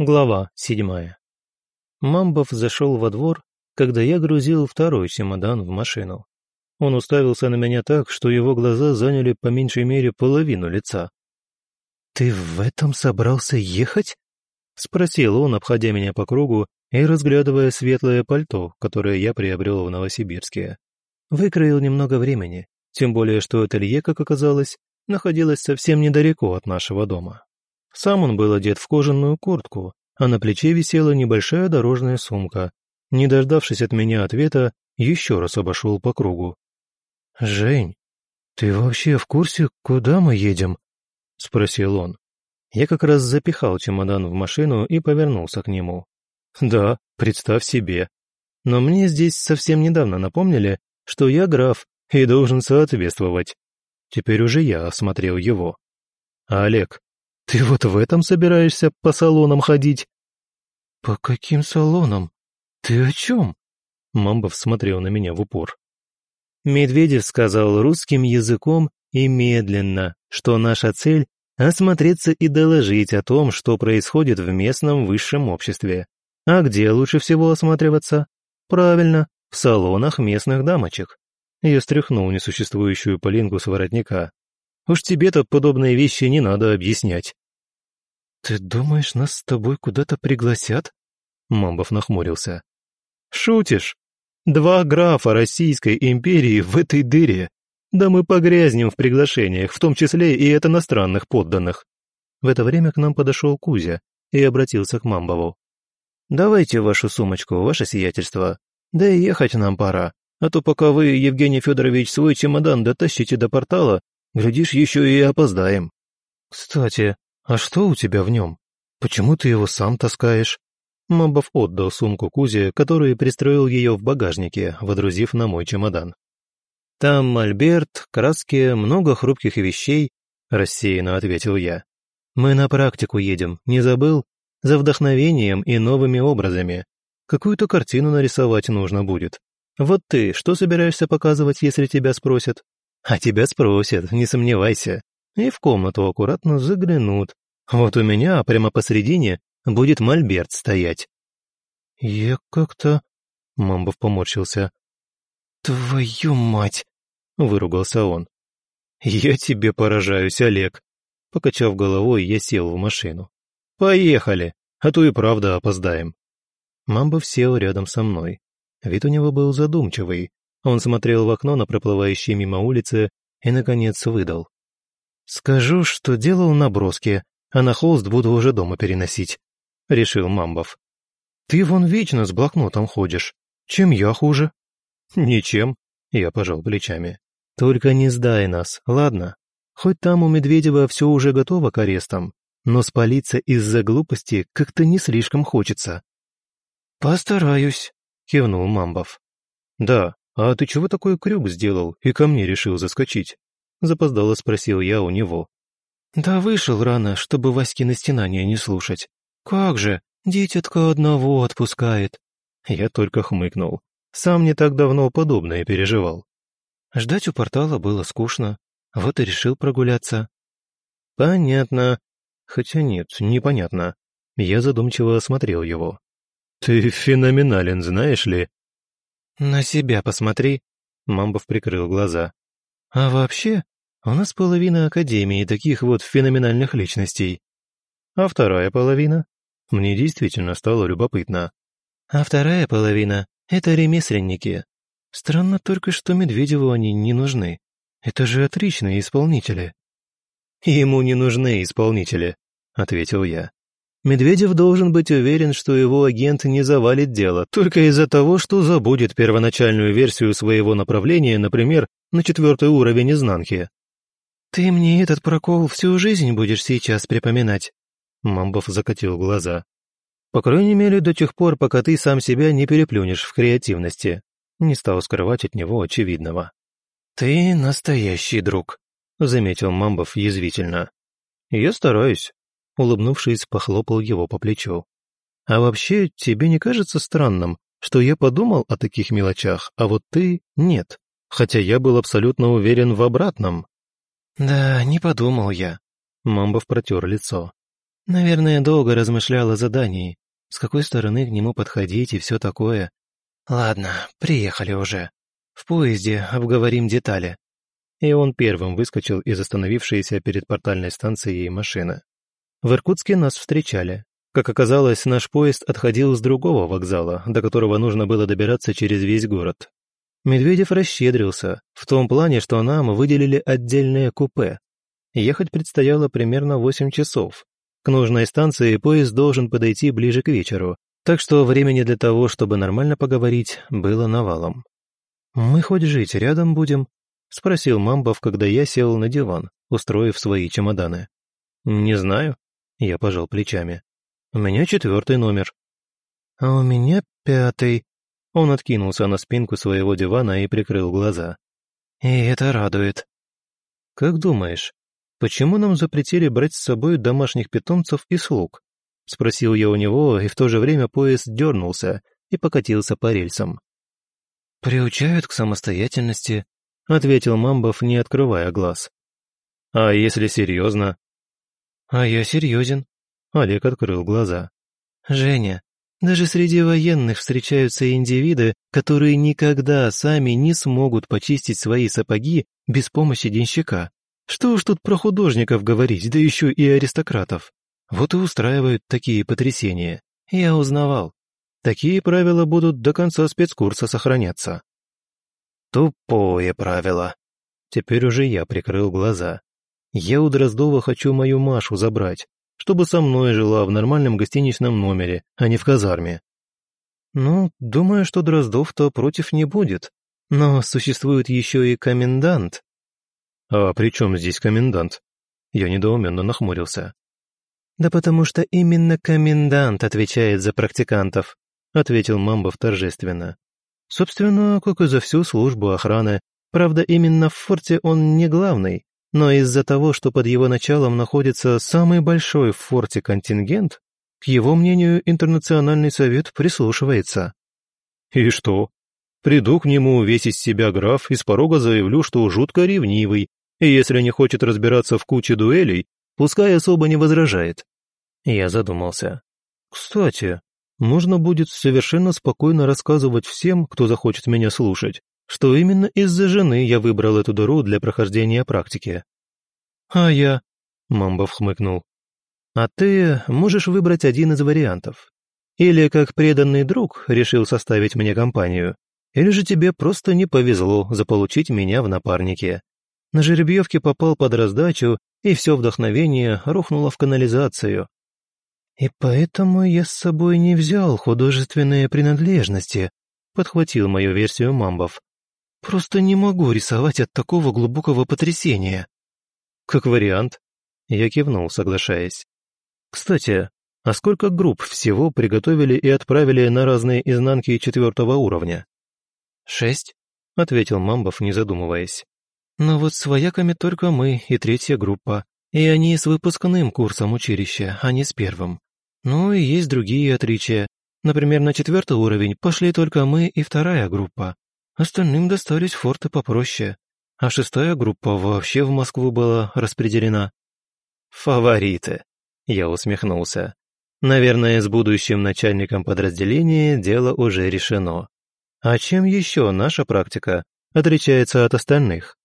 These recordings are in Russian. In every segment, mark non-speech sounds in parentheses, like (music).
Глава седьмая. Мамбов зашел во двор, когда я грузил второй чемодан в машину. Он уставился на меня так, что его глаза заняли по меньшей мере половину лица. «Ты в этом собрался ехать?» — спросил он, обходя меня по кругу и разглядывая светлое пальто, которое я приобрел в Новосибирске. Выкроил немного времени, тем более что ателье, как оказалось, находилось совсем недалеко от нашего дома. Сам он был одет в кожаную куртку, а на плече висела небольшая дорожная сумка. Не дождавшись от меня ответа, еще раз обошел по кругу. «Жень, ты вообще в курсе, куда мы едем?» — спросил он. Я как раз запихал чемодан в машину и повернулся к нему. «Да, представь себе. Но мне здесь совсем недавно напомнили, что я граф и должен соответствовать. Теперь уже я осмотрел его. А Олег, ты вот в этом собираешься по салонам ходить?» «По каким салонам? Ты о чем?» Мамбов смотрел на меня в упор. Медведев сказал русским языком и медленно, что наша цель — осмотреться и доложить о том, что происходит в местном высшем обществе. А где лучше всего осматриваться? Правильно, в салонах местных дамочек. Я стряхнул несуществующую полинку с воротника. Уж тебе-то подобные вещи не надо объяснять. «Ты думаешь, нас с тобой куда-то пригласят?» Мамбов нахмурился. «Шутишь? Два графа Российской империи в этой дыре. Да мы погрязнем в приглашениях, в том числе и от иностранных подданных». В это время к нам подошел Кузя и обратился к Мамбову. «Давайте вашу сумочку, ваше сиятельство. Да и ехать нам пора, а то пока вы, Евгений Федорович, свой чемодан дотащите до портала, глядишь, еще и опоздаем». «Кстати, «А что у тебя в нем? Почему ты его сам таскаешь?» Мабов отдал сумку Кузе, который пристроил ее в багажнике, водрузив на мой чемодан. «Там мольберт, краски, много хрупких вещей», — рассеянно ответил я. «Мы на практику едем, не забыл? За вдохновением и новыми образами. Какую-то картину нарисовать нужно будет. Вот ты что собираешься показывать, если тебя спросят?» «А тебя спросят, не сомневайся и в комнату аккуратно заглянут. Вот у меня прямо посередине будет мольберт стоять. «Я как-то...» — Мамбов поморщился. «Твою мать!» — выругался он. «Я тебе поражаюсь, Олег!» Покачав головой, я сел в машину. «Поехали, а то и правда опоздаем». Мамбов сел рядом со мной. Вид у него был задумчивый. Он смотрел в окно на проплывающие мимо улицы и, наконец, выдал. «Скажу, что делал наброски, а на холст буду уже дома переносить», — решил Мамбов. «Ты вон вечно с блокнотом ходишь. Чем я хуже?» «Ничем», — я пожал плечами. «Только не сдай нас, ладно? Хоть там у Медведева все уже готово к арестам, но спалиться из-за глупости как-то не слишком хочется». «Постараюсь», — кивнул Мамбов. «Да, а ты чего такой крюк сделал и ко мне решил заскочить?» Запоздало спросил я у него. «Да вышел рано, чтобы Васькины стенания не слушать. Как же, дитятка одного отпускает». Я только хмыкнул. Сам не так давно подобное переживал. Ждать у портала было скучно, вот и решил прогуляться. «Понятно. Хотя нет, непонятно». Я задумчиво осмотрел его. «Ты феноменален, знаешь ли?» «На себя посмотри», — Мамбов прикрыл глаза. А вообще, у нас половина Академии таких вот феноменальных личностей. А вторая половина? Мне действительно стало любопытно. А вторая половина — это ремесленники. Странно только, что Медведеву они не нужны. Это же отличные исполнители. Ему не нужны исполнители, ответил я. Медведев должен быть уверен, что его агент не завалит дело, только из-за того, что забудет первоначальную версию своего направления, например, на четвертый уровень изнанки. «Ты мне этот прокол всю жизнь будешь сейчас припоминать?» Мамбов закатил глаза. «По крайней мере, до тех пор, пока ты сам себя не переплюнешь в креативности». Не стал скрывать от него очевидного. «Ты настоящий друг», — заметил Мамбов язвительно. «Я стараюсь», — улыбнувшись, похлопал его по плечу. «А вообще, тебе не кажется странным, что я подумал о таких мелочах, а вот ты — нет?» хотя я был абсолютно уверен в обратном. «Да, не подумал я», — Мамбов протер лицо. Наверное, долго размышлял о задании, с какой стороны к нему подходить и все такое. Ладно, приехали уже. В поезде обговорим детали. И он первым выскочил из остановившейся перед портальной станцией машины. В Иркутске нас встречали. Как оказалось, наш поезд отходил с другого вокзала, до которого нужно было добираться через весь город. Медведев расщедрился, в том плане, что нам выделили отдельное купе. Ехать предстояло примерно 8 часов, к нужной станции поезд должен подойти ближе к вечеру, так что времени для того, чтобы нормально поговорить, было навалом. «Мы хоть жить рядом будем?» — спросил Мамбов, когда я сел на диван, устроив свои чемоданы. «Не знаю», — я пожал плечами. «У меня четвертый номер». «А у меня пятый». Он откинулся на спинку своего дивана и прикрыл глаза. «И это радует». «Как думаешь, «Почему нам запретили брать с собой домашних питомцев и слуг?» — спросил я у него, и в то же время поезд дернулся и покатился по рельсам. «Приучают к самостоятельности», — ответил Мамбов, не открывая глаз. «А если серьезно?» «А я серьезен», — Олег открыл глаза. «Женя, даже среди военных встречаются индивиды, которые никогда сами не смогут почистить свои сапоги без помощи денщика. Что уж тут про художников говорить, да еще и аристократов. Вот и устраивают такие потрясения. Я узнавал. Такие правила будут до конца спецкурса сохраняться. Тупое правило. Теперь уже я прикрыл глаза. Я у Дроздова хочу мою Машу забрать, чтобы со мной жила в нормальном гостиничном номере, а не в казарме. Ну, думаю, что Дроздов-то против не будет. Но существует еще и комендант, «А при чем здесь комендант?» Я недоуменно нахмурился. «Да потому что именно комендант отвечает за практикантов», ответил Мамбов торжественно. «Собственно, как и за всю службу охраны. Правда, именно в форте он не главный, но из-за того, что под его началом находится самый большой в форте контингент, к его мнению Интернациональный совет прислушивается». «И что? Приду к нему весь из себя граф и с порога заявлю, что жутко ревнивый, и если не хочет разбираться в куче дуэлей, пускай особо не возражает. Я задумался. Кстати, можно будет совершенно спокойно рассказывать всем, кто захочет меня слушать, что именно из-за жены я выбрал эту дыру для прохождения практики. «А я...» — Мамбов хмыкнул. «А ты можешь выбрать один из вариантов. Или как преданный друг решил составить мне компанию, или же тебе просто не повезло заполучить меня в напарнике. На жеребьевке попал под раздачу, и все вдохновение рухнуло в канализацию. «И поэтому я с собой не взял художественные принадлежности», подхватил мою версию Мамбов. «Просто не могу рисовать от такого глубокого потрясения». «Как вариант», я кивнул, соглашаясь. «Кстати, а сколько групп всего приготовили и отправили на разные изнанки четвертого уровня?» «Шесть», — ответил Мамбов, не задумываясь. Но вот с вояками только мы и третья группа, и они с выпускным курсом училища, а не с первым. Ну и есть другие отличия. Например, на четвертый уровень пошли только мы и вторая группа. Остальным достались форты попроще. А шестая группа вообще в Москву была распределена. «Фавориты», — я усмехнулся. «Наверное, с будущим начальником подразделения дело уже решено. А чем еще наша практика отличается от остальных?»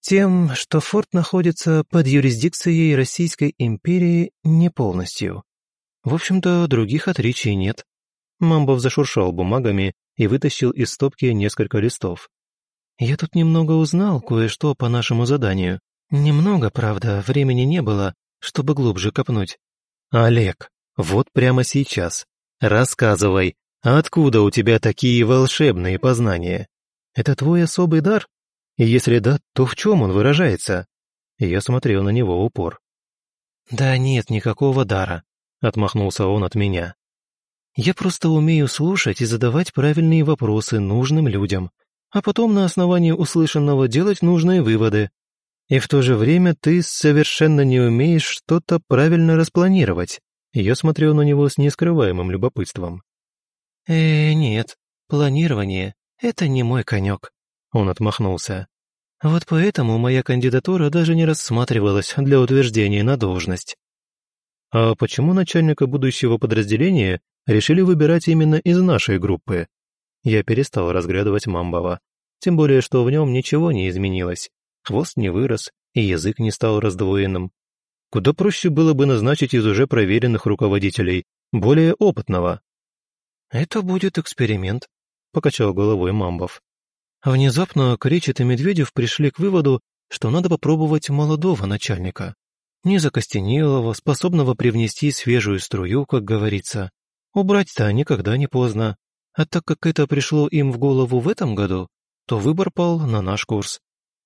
Тем, что форт находится под юрисдикцией Российской империи не полностью. В общем-то, других отличий нет. Мамбов зашуршал бумагами и вытащил из стопки несколько листов. «Я тут немного узнал кое-что по нашему заданию. Немного, правда, времени не было, чтобы глубже копнуть». «Олег, вот прямо сейчас. Рассказывай, откуда у тебя такие волшебные познания? Это твой особый дар?» И если да, то в чем он выражается? Я смотрел на него упор. «Да нет никакого дара», — отмахнулся он от меня. «Я просто умею слушать и задавать правильные вопросы нужным людям, а потом на основании услышанного делать нужные выводы. И в то же время ты совершенно не умеешь что-то правильно распланировать». Я смотрел на него с нескрываемым любопытством. «Э, нет, планирование — это не мой конек», — он отмахнулся. Вот поэтому моя кандидатура даже не рассматривалась для утверждения на должность. а почему начальника будущего подразделения решили выбирать именно из нашей группы? Я перестал разглядывать Мамбова, тем более, что в нем ничего не изменилось. Хвост не вырос, и язык не стал раздвоенным. Куда проще было бы назначить из уже проверенных руководителей, более опытного. «Это будет эксперимент», — покачал головой Мамбов. Внезапно Кречет и Медведев пришли к выводу, что надо попробовать молодого начальника. Не закостенелого, способного привнести свежую струю, как говорится. Убрать-то никогда не поздно. А так как это пришло им в голову в этом году, то выбор пал на наш курс.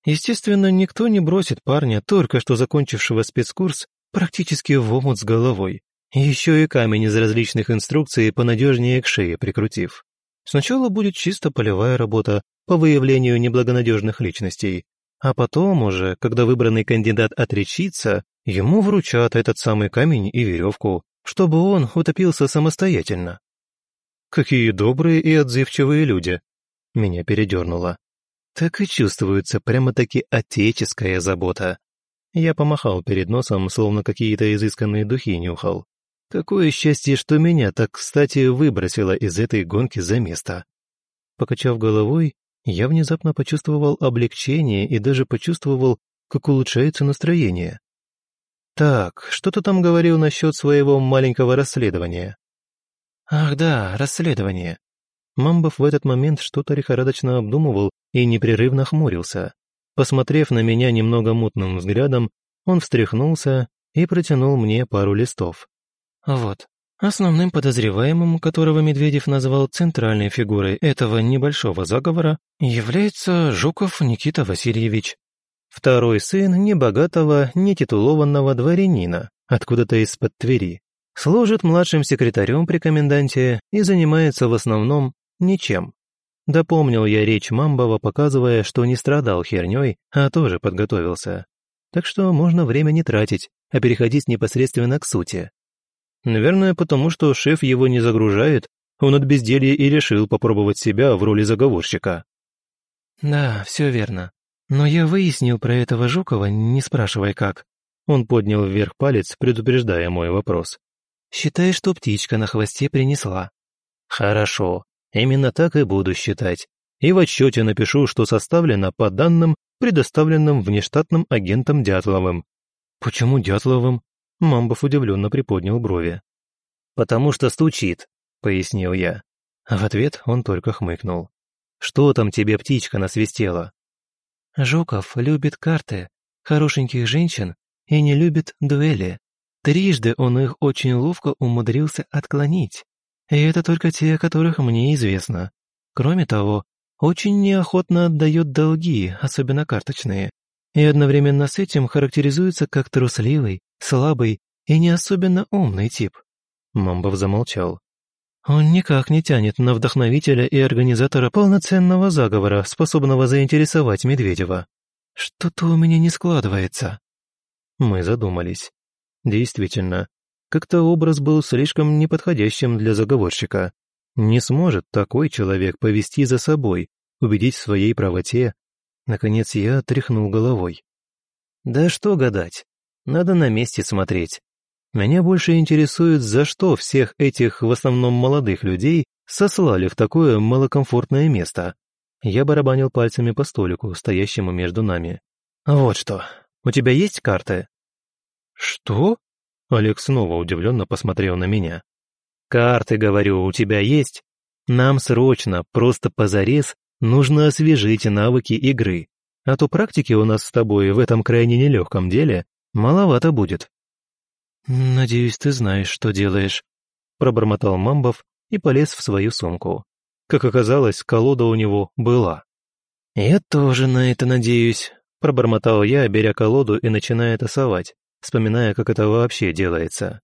Естественно, никто не бросит парня, только что закончившего спецкурс, практически в омут с головой. Еще и камень из различных инструкций понадежнее к шее прикрутив. Сначала будет чисто полевая работа по выявлению неблагонадежных личностей, а потом уже, когда выбранный кандидат отречится, ему вручат этот самый камень и веревку, чтобы он утопился самостоятельно. Какие добрые и отзывчивые люди. Меня передернуло. Так и чувствуется прямо-таки отеческая забота. Я помахал перед носом, словно какие-то изысканные духи нюхал. Какое счастье, что меня так кстати выбросило из этой гонки за место. Покачав головой, я внезапно почувствовал облегчение и даже почувствовал, как улучшается настроение. Так, что ты там говорил насчет своего маленького расследования? Ах да, расследование. Мамбов в этот момент что-то лихорадочно обдумывал и непрерывно хмурился. Посмотрев на меня немного мутным взглядом, он встряхнулся и протянул мне пару листов. Вот. Основным подозреваемым, которого Медведев назвал центральной фигурой этого небольшого заговора, является Жуков Никита Васильевич. Второй сын небогатого, нетитулованного дворянина, откуда-то из-под Твери. Служит младшим секретарем при коменданте и занимается в основном ничем. Допомнил я речь Мамбова, показывая, что не страдал херней, а тоже подготовился. Так что можно время не тратить, а переходить непосредственно к сути. Наверное, потому что шеф его не загружает, он от безделья и решил попробовать себя в роли заговорщика. «Да, все верно. Но я выяснил про этого Жукова, не спрашивай как». Он поднял вверх палец, предупреждая мой вопрос. «Считай, что птичка на хвосте принесла». «Хорошо. Именно так и буду считать. И в отчете напишу, что составлено по данным, предоставленным внештатным агентом Дятловым». «Почему Дятловым?» Мамбов удивленно приподнял брови. «Потому что стучит», — пояснил я. В ответ он только хмыкнул. «Что там тебе птичка насвистела?» «Жуков любит карты, хорошеньких женщин и не любит дуэли. Трижды он их очень ловко умудрился отклонить. И это только те, которых мне известно. Кроме того, очень неохотно отдает долги, особенно карточные. И одновременно с этим характеризуется как трусливый, слабый и не особенно умный тип. Мамбов замолчал. Он никак не тянет на вдохновителя и организатора полноценного заговора, способного заинтересовать Медведева. Что-то у меня не складывается. Мы задумались. Действительно, как-то образ был слишком неподходящим для заговорщика. Не сможет такой человек повести за собой, убедить в своей правоте. Наконец я тряхнул головой. Да что гадать, надо на месте смотреть. Меня больше интересует, за что всех этих, в основном молодых людей, сослали в такое малокомфортное место. Я барабанил пальцами по столику, стоящему между нами. «Вот что, у тебя есть карты?» «Что?» Олег снова удивленно посмотрел на меня. «Карты, говорю, у тебя есть? Нам срочно, просто позарез, нужно освежить навыки игры, а то практики у нас с тобой в этом крайне нелегком деле маловато будет». «Надеюсь, ты знаешь, что делаешь», — пробормотал Мамбов и полез в свою сумку. Как оказалось, колода у него была. «Я тоже на это надеюсь», — пробормотал я, беря колоду и начиная тасовать, вспоминая, как это вообще делается.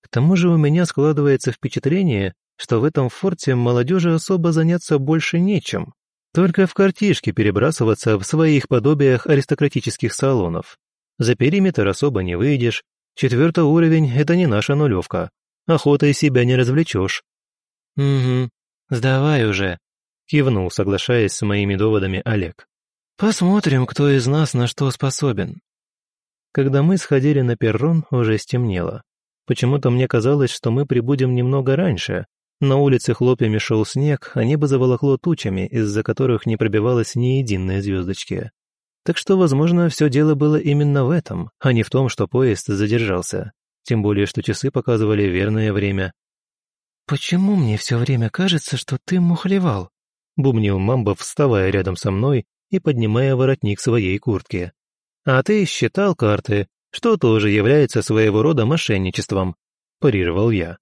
К тому же у меня складывается впечатление, что в этом форте молодежи особо заняться больше нечем, только в картишки перебрасываться в своих подобиях аристократических салонов. За периметр особо не выйдешь, четвертый уровень — это не наша нулевка, охотой себя не развлечешь. «Угу, сдавай уже», — кивнул, соглашаясь с моими доводами Олег. «Посмотрим, кто из нас на что способен». Когда мы сходили на перрон, уже стемнело. Почему-то мне казалось, что мы прибудем немного раньше. На улице хлопьями шел снег, а небо заволокло тучами, из-за которых не пробивалось ни единой звездочки. Так что, возможно, все дело было именно в этом, а не в том, что поезд задержался. Тем более, что часы показывали верное время. «Почему мне все время кажется, что ты мухлевал?» — бубнил Мамбов, вставая рядом со мной и поднимая воротник своей куртки. «А ты считал карты, что тоже является своего рода мошенничеством», — парировал я.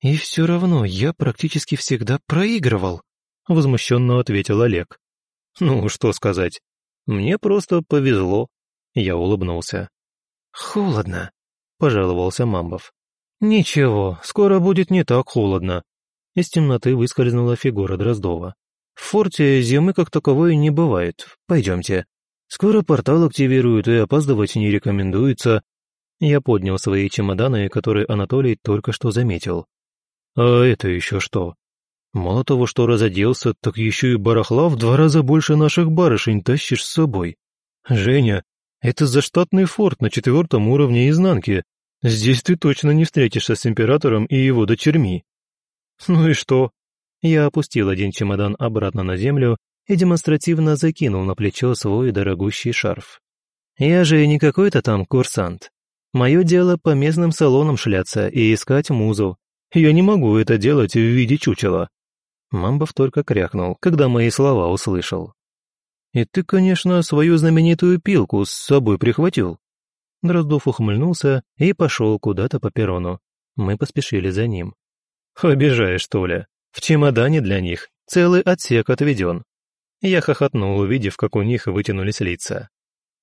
«И все равно я практически всегда проигрывал», — возмущенно ответил Олег. «Ну, что сказать. Мне просто повезло», — я улыбнулся. «Холодно», — пожаловался Мамбов. «Ничего, скоро будет не так холодно». Из темноты выскользнула фигура Дроздова. «В форте зимы как таковой не бывает. Пойдемте. Скоро портал активируют, и опаздывать не рекомендуется». Я поднял свои чемоданы, которые Анатолий только что заметил. «А это еще что?» «Мало того, что разоделся, так еще и барахла в два раза больше наших барышень тащишь с собой. Женя, это заштатный форт на четвертом уровне изнанки. Здесь ты точно не встретишься с императором и его дочерьми». «Ну и что?» Я опустил один чемодан обратно на землю и демонстративно закинул на плечо свой дорогущий шарф. «Я же не какой-то там курсант. Мое дело по местным салонам шляться и искать музу. Я не могу это делать в виде чучела». Мамбов только крякнул, когда мои слова услышал. «И ты, конечно, свою знаменитую пилку с собой прихватил?» Дроздов ухмыльнулся и пошел куда-то по перрону. Мы поспешили за ним. «Обижаешь, что ли? В чемодане для них целый отсек отведен». Я хохотнул, увидев, как у них вытянулись лица.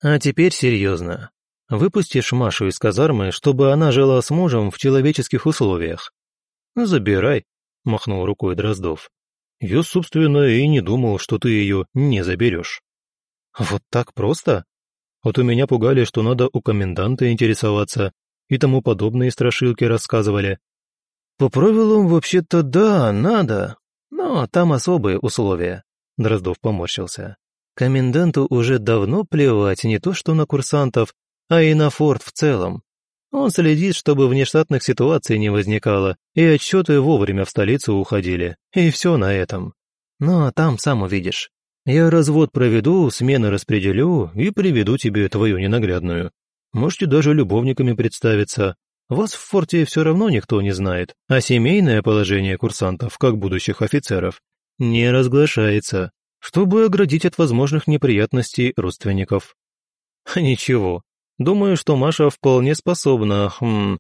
«А теперь серьезно. Выпустишь Машу из казармы, чтобы она жила с мужем в человеческих условиях?» «Забирай», — махнул рукой Дроздов. «Я, собственно, и не думал, что ты ее не заберешь». «Вот так просто?» Вот у меня пугали, что надо у коменданта интересоваться, и тому подобные страшилки рассказывали. По правилам, вообще-то да, надо, но там особые условия. Дроздов поморщился. Коменданту уже давно плевать не то что на курсантов, а и на форт в целом. Он следит, чтобы внештатных ситуаций не возникало, и отчеты вовремя в столицу уходили, и все на этом. Но там сам увидишь. Я развод проведу, смены распределю и приведу тебе твою ненаглядную. Можете даже любовниками представиться. Вас в форте все равно никто не знает, а семейное положение курсантов, как будущих офицеров, не разглашается, чтобы оградить от возможных неприятностей родственников. Ничего, думаю, что Маша вполне способна, хм,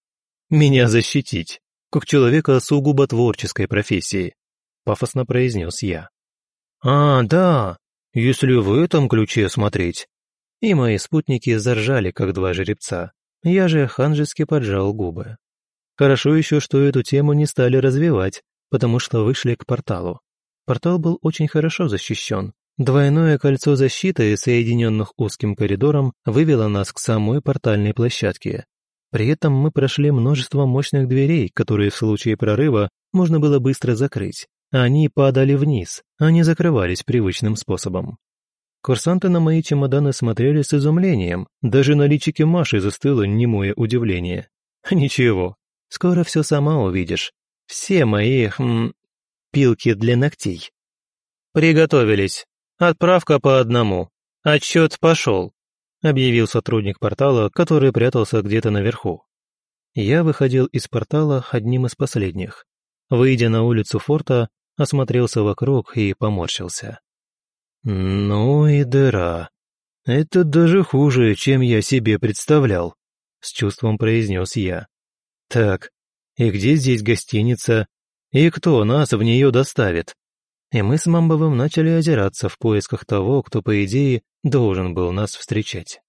меня защитить, как человека сугубо творческой профессии, пафосно произнес я. «А, да, если в этом ключе смотреть». И мои спутники заржали, как два жеребца. Я же ханжески поджал губы. Хорошо еще, что эту тему не стали развивать, потому что вышли к порталу. Портал был очень хорошо защищен. Двойное кольцо защиты, соединенных узким коридором, вывело нас к самой портальной площадке. При этом мы прошли множество мощных дверей, которые в случае прорыва можно было быстро закрыть. Они падали вниз, а не закрывались привычным способом. Курсанты на мои чемоданы смотрели с изумлением, даже на личике Маши застыло немое удивление. (laughs) Ничего, скоро все сама увидишь. Все мои, хм, пилки для ногтей. Приготовились. Отправка по одному. Отчет пошел, объявил сотрудник портала, который прятался где-то наверху. Я выходил из портала одним из последних. Выйдя на улицу форта, осмотрелся вокруг и поморщился. «Ну и дыра. Это даже хуже, чем я себе представлял», — с чувством произнес я. «Так, и где здесь гостиница? И кто нас в нее доставит?» И мы с Мамбовым начали озираться в поисках того, кто, по идее, должен был нас встречать.